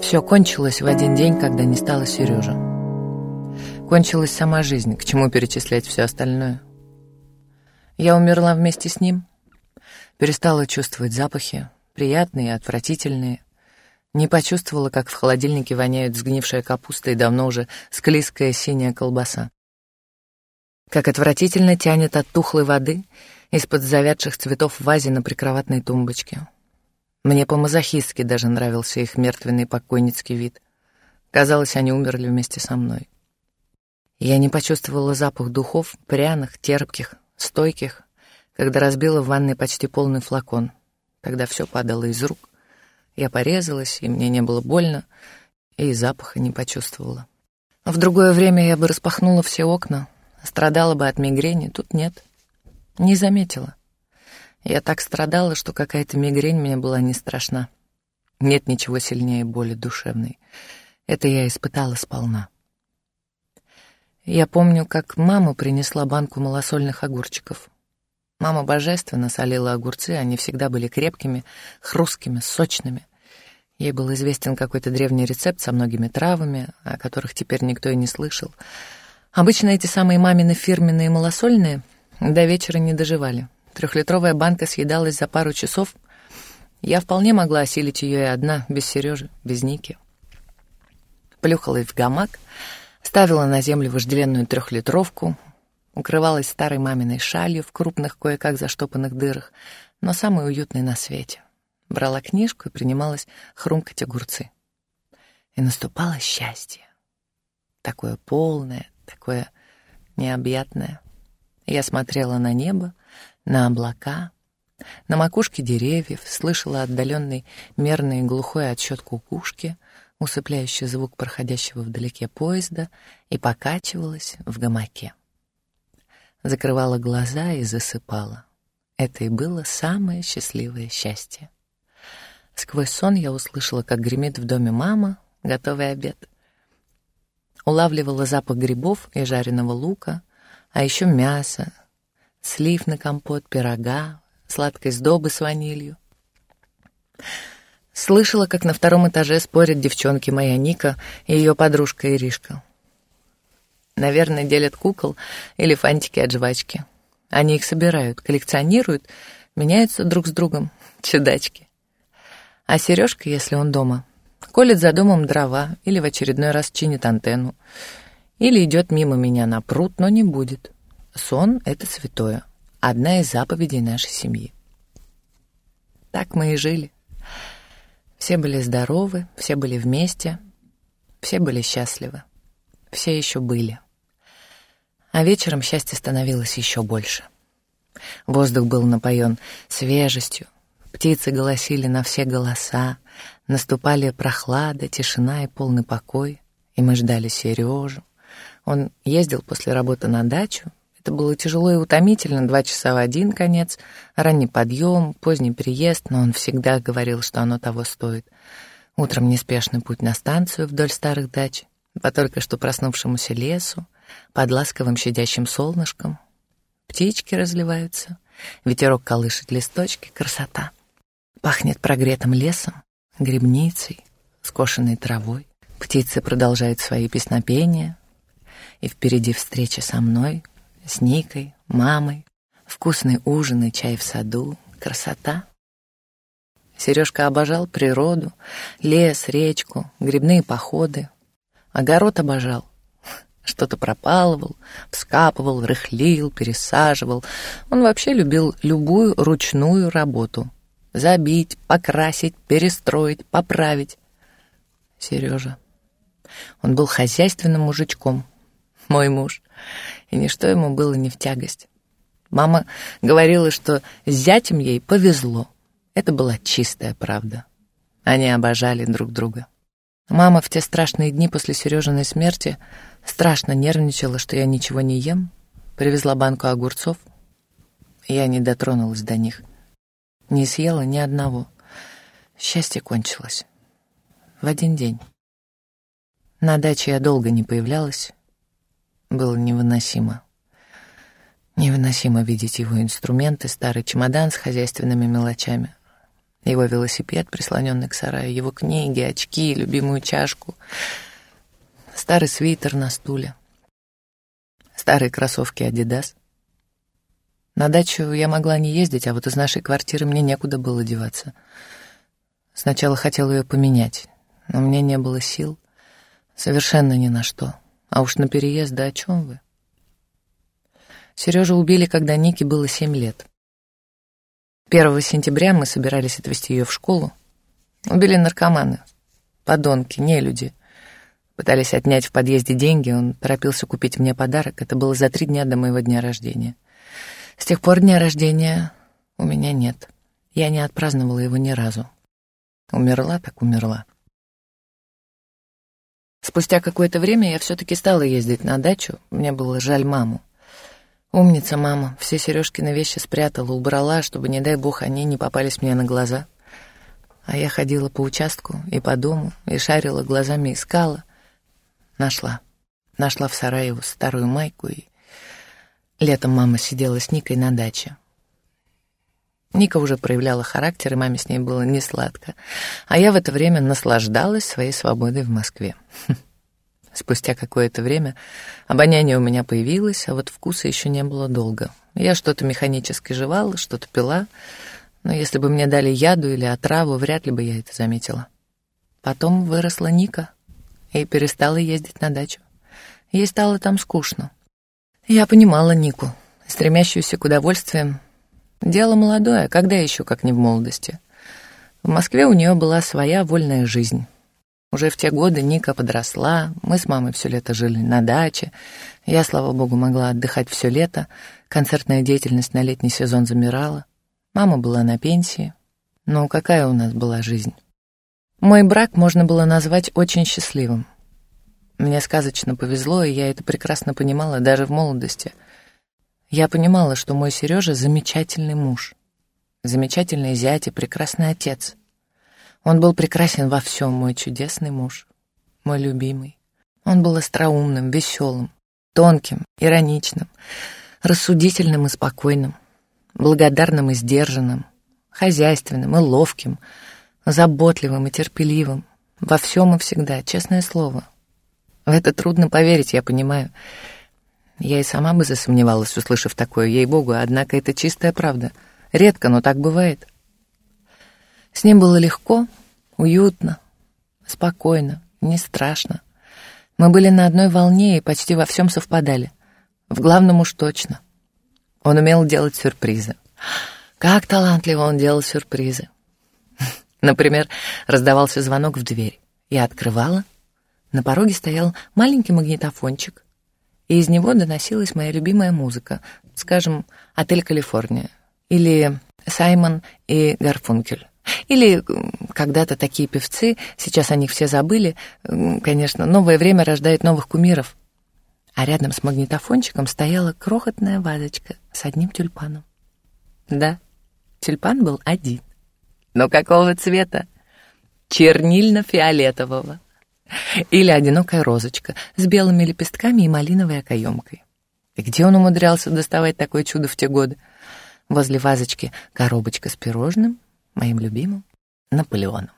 Все кончилось в один день, когда не стало Сережи. Кончилась сама жизнь, к чему перечислять все остальное. Я умерла вместе с ним, перестала чувствовать запахи, приятные и отвратительные. Не почувствовала, как в холодильнике воняют сгнившая капуста и давно уже склизкая синяя колбаса. Как отвратительно тянет от тухлой воды из-под завядших цветов в вазе на прикроватной тумбочке. Мне по-мазохистски даже нравился их мертвенный покойницкий вид. Казалось, они умерли вместе со мной. Я не почувствовала запах духов, пряных, терпких, стойких, когда разбила в ванной почти полный флакон. Тогда все падало из рук. Я порезалась, и мне не было больно, и запаха не почувствовала. В другое время я бы распахнула все окна, страдала бы от мигрени, тут нет. Не заметила. Я так страдала, что какая-то мигрень мне была не страшна. Нет ничего сильнее боли душевной. Это я испытала сполна. Я помню, как мама принесла банку малосольных огурчиков. Мама божественно солила огурцы, они всегда были крепкими, хрусткими, сочными. Ей был известен какой-то древний рецепт со многими травами, о которых теперь никто и не слышал. Обычно эти самые мамины фирменные малосольные до вечера не доживали. Трехлитровая банка съедалась за пару часов. Я вполне могла осилить ее и одна, без Сережи, без Ники. Плюхалась в гамак, ставила на землю вожделенную трехлитровку, укрывалась старой маминой шалью в крупных кое-как заштопанных дырах, но самой уютной на свете. Брала книжку и принималась хрумкать огурцы. И наступало счастье. Такое полное, такое необъятное. Я смотрела на небо, на облака, на макушке деревьев, слышала отдаленный мерный глухой отсчет кукушки, усыпляющий звук проходящего вдалеке поезда, и покачивалась в гамаке. Закрывала глаза и засыпала. Это и было самое счастливое счастье. Сквозь сон я услышала, как гремит в доме мама, готовый обед. Улавливала запах грибов и жареного лука, а еще мясо, слив на компот, пирога, сладкой сдобы с ванилью. Слышала, как на втором этаже спорят девчонки моя Ника и ее подружка Иришка. Наверное, делят кукол или фантики от жвачки. Они их собирают, коллекционируют, меняются друг с другом. Чудачки. А Сережка, если он дома, колет за домом дрова или в очередной раз чинит антенну, или идет мимо меня на пруд, но не будет. Сон — это святое, одна из заповедей нашей семьи. Так мы и жили. Все были здоровы, все были вместе, все были счастливы, все еще были. А вечером счастье становилось еще больше. Воздух был напоен свежестью, птицы голосили на все голоса, наступали прохлада, тишина и полный покой, и мы ждали Сережу. Он ездил после работы на дачу, это было тяжело и утомительно, два часа в один конец, ранний подъем, поздний приезд, но он всегда говорил, что оно того стоит. Утром неспешный путь на станцию вдоль старых дач, по только что проснувшемуся лесу, под ласковым щадящим солнышком. Птички разливаются, ветерок колышет листочки, красота. Пахнет прогретым лесом, грибницей, скошенной травой. Птицы продолжают свои песнопения, и впереди встреча со мной, с Никой, мамой, вкусный ужин и чай в саду, красота. Сережка обожал природу, лес, речку, грибные походы. Огород обожал. Что-то пропалывал, вскапывал, рыхлил, пересаживал. Он вообще любил любую ручную работу. Забить, покрасить, перестроить, поправить. Сережа. Он был хозяйственным мужичком. Мой муж и ничто ему было не в тягость. Мама говорила, что с зятем ей повезло. Это была чистая правда. Они обожали друг друга. Мама в те страшные дни после Сережиной смерти страшно нервничала, что я ничего не ем, привезла банку огурцов. Я не дотронулась до них. Не съела ни одного. Счастье кончилось. В один день. На даче я долго не появлялась, было невыносимо. Невыносимо видеть его инструменты, старый чемодан с хозяйственными мелочами, его велосипед, прислоненный к сараю, его книги, очки, любимую чашку, старый свитер на стуле, старые кроссовки «Адидас». На дачу я могла не ездить, а вот из нашей квартиры мне некуда было деваться. Сначала хотела ее поменять, но меня не было сил. Совершенно ни на что. А уж на переезд, да о чем вы? Сережу убили, когда Нике было семь лет. 1 сентября мы собирались отвезти ее в школу. Убили наркоманы, подонки, не люди. Пытались отнять в подъезде деньги, он торопился купить мне подарок. Это было за три дня до моего дня рождения. С тех пор дня рождения у меня нет. Я не отпраздновала его ни разу. Умерла так умерла. Спустя какое-то время я все-таки стала ездить на дачу. Мне было жаль маму. Умница мама. Все Сережкины вещи спрятала, убрала, чтобы, не дай бог, они не попались мне на глаза. А я ходила по участку и по дому, и шарила глазами, искала. Нашла. Нашла в Сараево старую майку, и летом мама сидела с Никой на даче. Ника уже проявляла характер, и маме с ней было не сладко. А я в это время наслаждалась своей свободой в Москве. Спустя какое-то время обоняние у меня появилось, а вот вкуса еще не было долго. Я что-то механически жевала, что-то пила, но если бы мне дали яду или отраву, вряд ли бы я это заметила. Потом выросла Ника и перестала ездить на дачу. Ей стало там скучно. Я понимала Нику, стремящуюся к удовольствиям, Дело молодое, когда еще, как не в молодости. В Москве у нее была своя вольная жизнь. Уже в те годы Ника подросла, мы с мамой все лето жили на даче. Я, слава богу, могла отдыхать все лето. Концертная деятельность на летний сезон замирала. Мама была на пенсии. Но какая у нас была жизнь? Мой брак можно было назвать очень счастливым. Мне сказочно повезло, и я это прекрасно понимала даже в молодости — я понимала, что мой Сережа замечательный муж, замечательный зять и прекрасный отец. Он был прекрасен во всем, мой чудесный муж, мой любимый. Он был остроумным, веселым, тонким, ироничным, рассудительным и спокойным, благодарным и сдержанным, хозяйственным и ловким, заботливым и терпеливым, во всем и всегда, честное слово. В это трудно поверить, я понимаю. Я и сама бы засомневалась, услышав такое, ей-богу, однако это чистая правда. Редко, но так бывает. С ним было легко, уютно, спокойно, не страшно. Мы были на одной волне и почти во всем совпадали. В главном уж точно. Он умел делать сюрпризы. Как талантливо он делал сюрпризы. Например, раздавался звонок в дверь. Я открывала. На пороге стоял маленький магнитофончик — и из него доносилась моя любимая музыка, скажем, «Отель Калифорния» или «Саймон и Гарфункель». Или когда-то такие певцы, сейчас о них все забыли, конечно, новое время рождает новых кумиров. А рядом с магнитофончиком стояла крохотная вазочка с одним тюльпаном. Да, тюльпан был один. Но какого цвета? Чернильно-фиолетового. Или одинокая розочка с белыми лепестками и малиновой окоемкой. И где он умудрялся доставать такое чудо в те годы? Возле вазочки коробочка с пирожным, моим любимым, Наполеоном.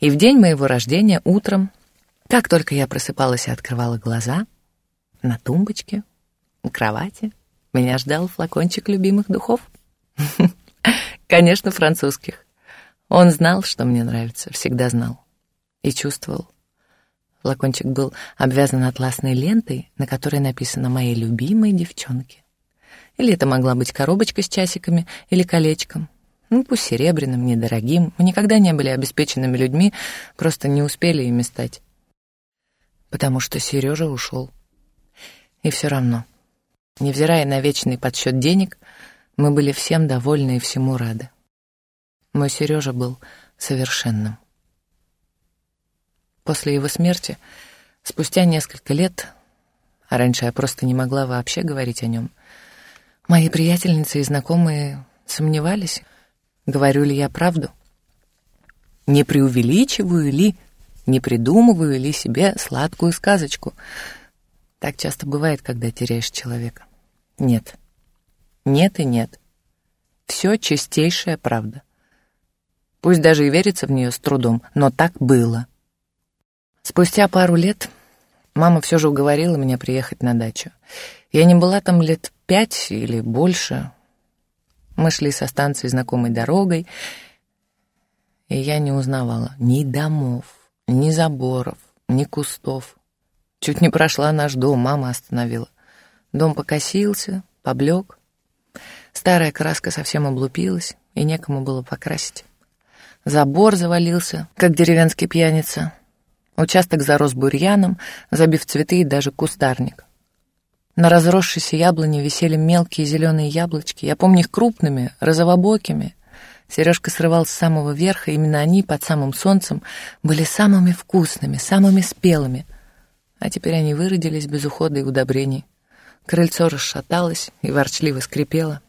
И в день моего рождения утром, как только я просыпалась и открывала глаза, на тумбочке, у кровати, меня ждал флакончик любимых духов. Конечно, французских. Он знал, что мне нравится, всегда знал. И чувствовал, Флакончик был обвязан атласной лентой, на которой написано «Моей любимой девчонке». Или это могла быть коробочка с часиками или колечком. Ну, пусть серебряным, недорогим. Мы никогда не были обеспеченными людьми, просто не успели ими стать. Потому что Сережа ушел. И все равно, невзирая на вечный подсчет денег, мы были всем довольны и всему рады. Мой Сережа был совершенным. После его смерти, спустя несколько лет, а раньше я просто не могла вообще говорить о нем, мои приятельницы и знакомые сомневались, говорю ли я правду. Не преувеличиваю ли, не придумываю ли себе сладкую сказочку. Так часто бывает, когда теряешь человека. Нет, нет и нет. Все чистейшая правда. Пусть даже и верится в нее с трудом, но так было. Спустя пару лет мама все же уговорила меня приехать на дачу. Я не была там лет пять или больше. Мы шли со станции знакомой дорогой, и я не узнавала ни домов, ни заборов, ни кустов. Чуть не прошла наш дом, мама остановила. Дом покосился, поблек. Старая краска совсем облупилась, и некому было покрасить. Забор завалился, как деревенский пьяница. Участок зарос бурьяном, забив цветы и даже кустарник. На разросшейся яблоне висели мелкие зеленые яблочки. Я помню их крупными, розовобокими. Сережка срывал с самого верха, именно они под самым солнцем были самыми вкусными, самыми спелыми. А теперь они выродились без ухода и удобрений. Крыльцо расшаталось и ворчливо скрипело.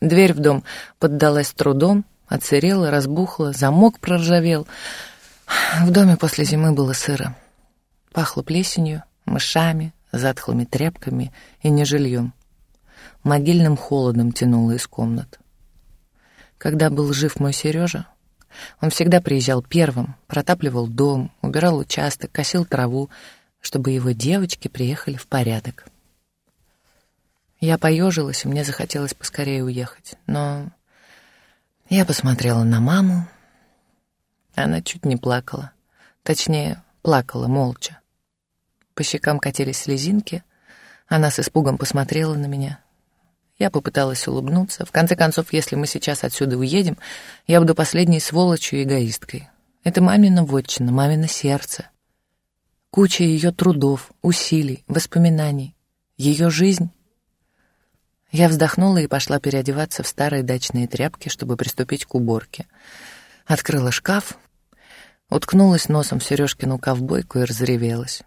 Дверь в дом поддалась трудом, Оцерела, разбухла, замок проржавел. В доме после зимы было сыро. Пахло плесенью, мышами, затхлыми тряпками и нежильем. Могильным холодом тянуло из комнат. Когда был жив мой Сережа, он всегда приезжал первым, протапливал дом, убирал участок, косил траву, чтобы его девочки приехали в порядок. Я поежилась, и мне захотелось поскорее уехать, но я посмотрела на маму. Она чуть не плакала. Точнее, плакала молча. По щекам катились слезинки. Она с испугом посмотрела на меня. Я попыталась улыбнуться. В конце концов, если мы сейчас отсюда уедем, я буду последней сволочью и эгоисткой. Это мамина вотчина, мамино сердце. Куча ее трудов, усилий, воспоминаний. Ее жизнь я вздохнула и пошла переодеваться в старые дачные тряпки, чтобы приступить к уборке. Открыла шкаф, уткнулась носом в Сережкину ковбойку и разревелась.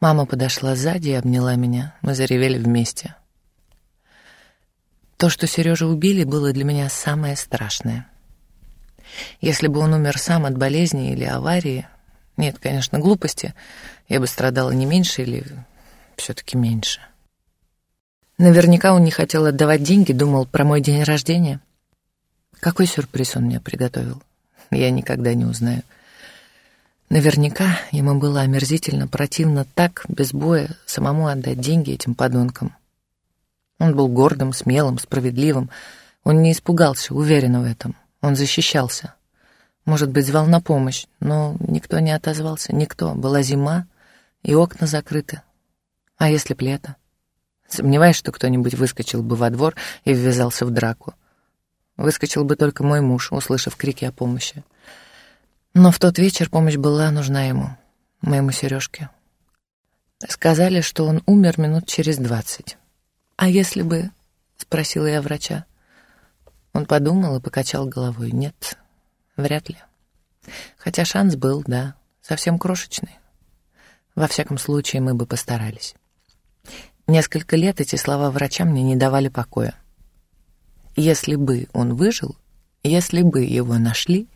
Мама подошла сзади и обняла меня. Мы заревели вместе. То, что Сережу убили, было для меня самое страшное. Если бы он умер сам от болезни или аварии, нет, конечно, глупости, я бы страдала не меньше или все-таки меньше. Наверняка он не хотел отдавать деньги, думал про мой день рождения. Какой сюрприз он мне приготовил, я никогда не узнаю. Наверняка ему было омерзительно противно так, без боя, самому отдать деньги этим подонкам. Он был гордым, смелым, справедливым. Он не испугался, уверен в этом. Он защищался. Может быть, звал на помощь, но никто не отозвался. Никто. Была зима, и окна закрыты. А если б лето? Сомневаюсь, что кто-нибудь выскочил бы во двор и ввязался в драку. Выскочил бы только мой муж, услышав крики о помощи. Но в тот вечер помощь была нужна ему, моему Сережке. Сказали, что он умер минут через двадцать. «А если бы...» — спросила я врача. Он подумал и покачал головой. «Нет, вряд ли. Хотя шанс был, да, совсем крошечный. Во всяком случае, мы бы постарались». Несколько лет эти слова врача мне не давали покоя. Если бы он выжил, если бы его нашли,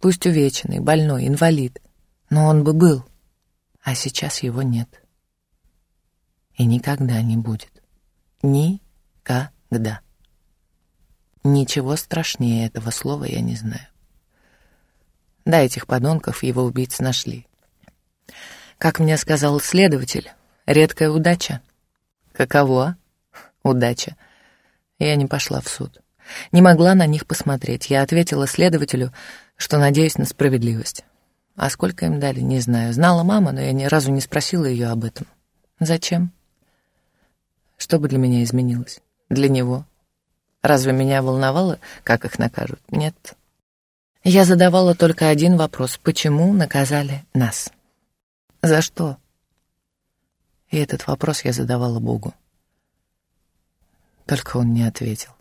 пусть увеченный, больной, инвалид, но он бы был, а сейчас его нет. И никогда не будет. Никогда. Ничего страшнее этого слова я не знаю. Да, этих подонков его убийц нашли. Как мне сказал следователь, Редкая удача. Каково? Удача. Я не пошла в суд. Не могла на них посмотреть. Я ответила следователю, что надеюсь на справедливость. А сколько им дали, не знаю. Знала мама, но я ни разу не спросила ее об этом. Зачем? Что бы для меня изменилось? Для него? Разве меня волновало, как их накажут? Нет. Я задавала только один вопрос. Почему наказали нас? За что? И этот вопрос я задавала Богу. Только он не ответил.